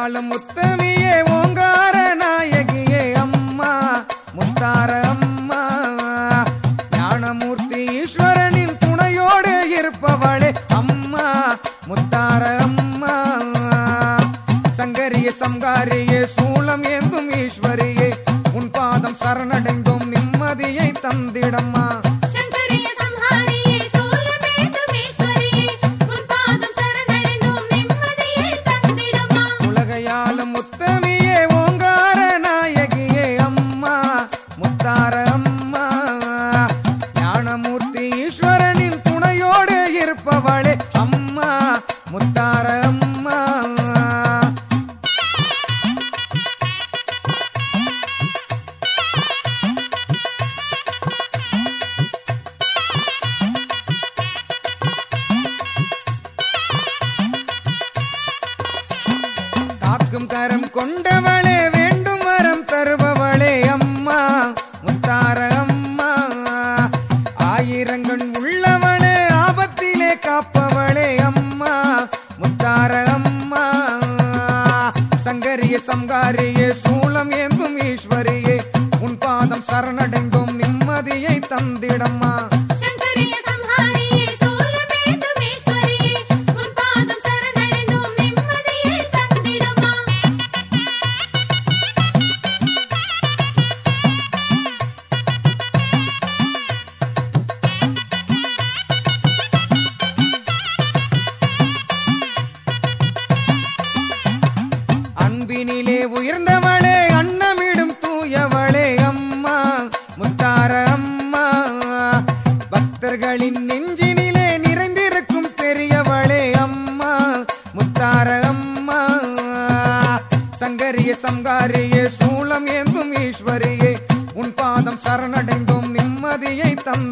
ஆளும் முத்தமியே ஓங்கார நாயகியே அம்மா முத்தார அம்மா. ஞானமூர்த்தி ஈஸ்வரனின் துணையோடு இருப்பவளே அம்மா முத்தார அம்மா. சங்கரிய சங்காரியே சூளம் ஏந்தும் ஈஸ்வரியே உன் பாதம் சரணடைந்தோம் நிம்மதியை தந்திடம்மா. ஆபத்திலே காப்பவளே அம்மா முத்தார அம்மா. சங்கரிய சங்காரியே சூளம் ஏந்தும் ஈஸ்வரியே உன் பாதம் சரணடைந்தோம் நிம்மதியை தந்திடம்மா.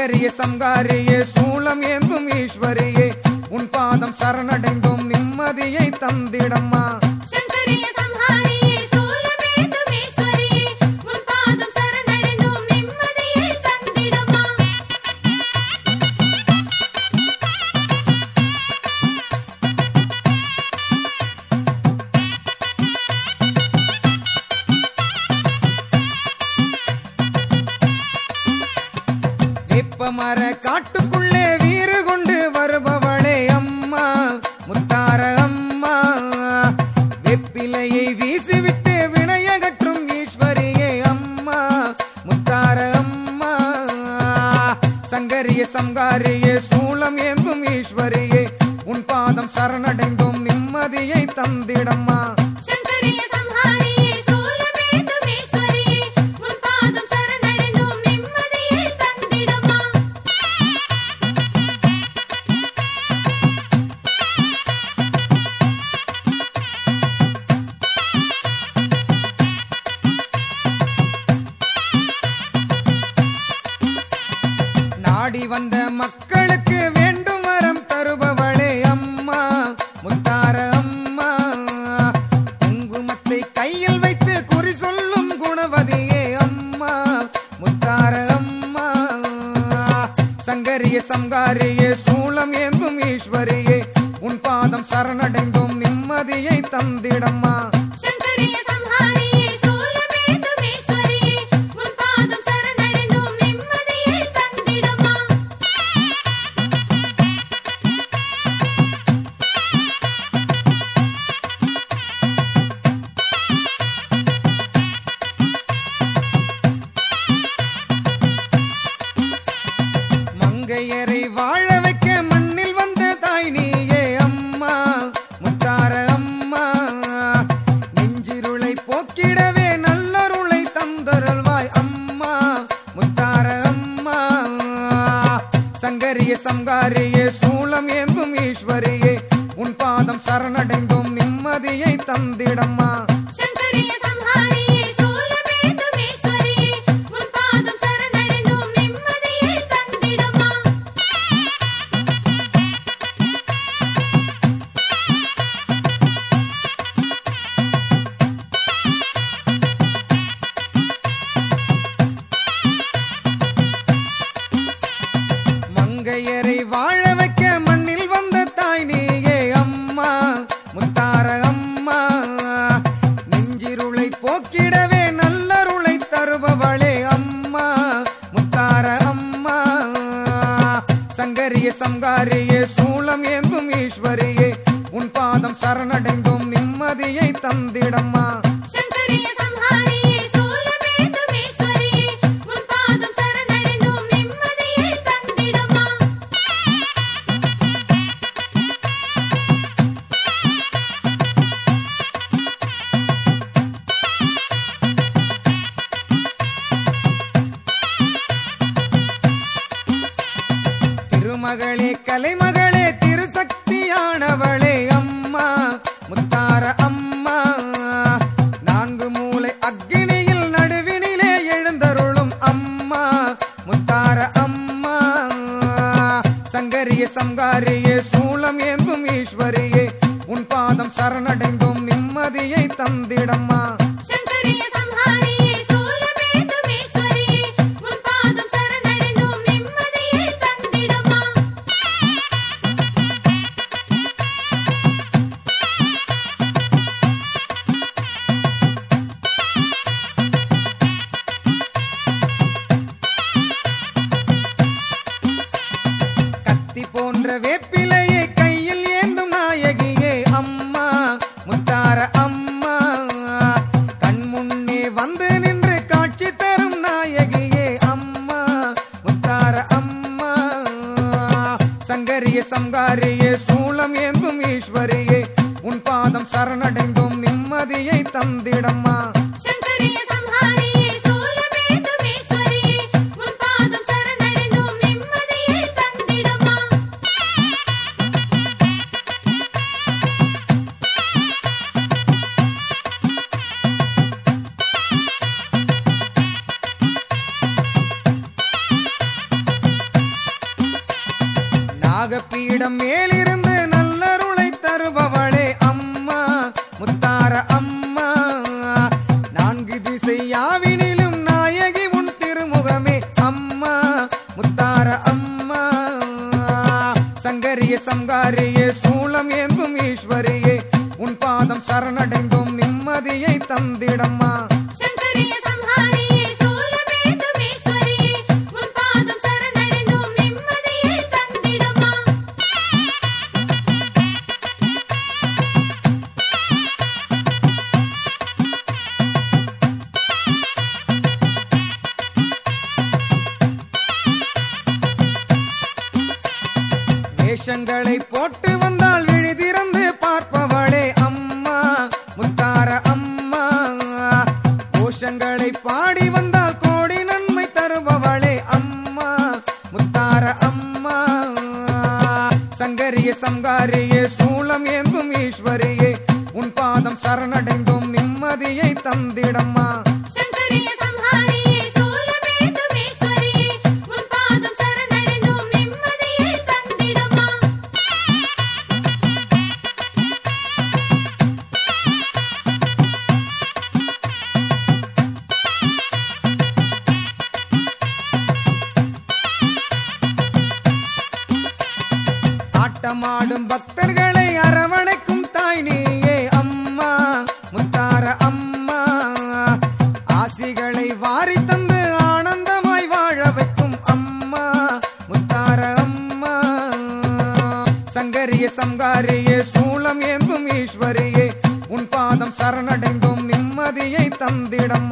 சங்கரிய சங்காரியே சூளம் ஏந்தும் ஈஸ்வரியே உன் பாதம் சரணடைந்தோம் நிம்மதியை தந்திடம்மா. காட்டுக்குள்ளே வீறு கொண்டு வருபவளே அம்மா முத்தார அம்மா. வெப்பிலையை வீசிவிட்டு வினையகற்றும் ஈஸ்வரியே அம்மா முத்தார அம்மா. சங்கரிய சங்காரியே சூளம் ஏந்தும் ஈஸ்வரியே உன் பாதம் சரணடைந்தோம் நிம்மதியை தந்திடம்மா. சம்காரியே சூளம் ஏந்தும் ஈஸ்வரியே. உன் பாதம் சரணடைந்தோம் நிம்மதியை தந்திடம் பரமேஸ்வரியே உன் பாதம் சரணடைந்தோம் நிம்மதியை தந்திடம்மா சூளங்காரியே சூளம் ஏந்தும் ஈஸ்வரியே உன் பாதம் சரணடைந்த மேலே ஆட்டமாடும் பக்தர்களை அரவணைக்கும் தாய் நீயே அம்மா முத்தார அம்மா. ஆசிகளை வாரி தந்து ஆனந்தமாய் வாழ வைக்கும் அம்மா முத்தார அம்மா. சங்கரிய சங்காரியே சூளம் ஏந்தும் ஈஸ்வரியே உன் பாதம் சரணடைந்தோம் நிம்மதியை தந்திடம்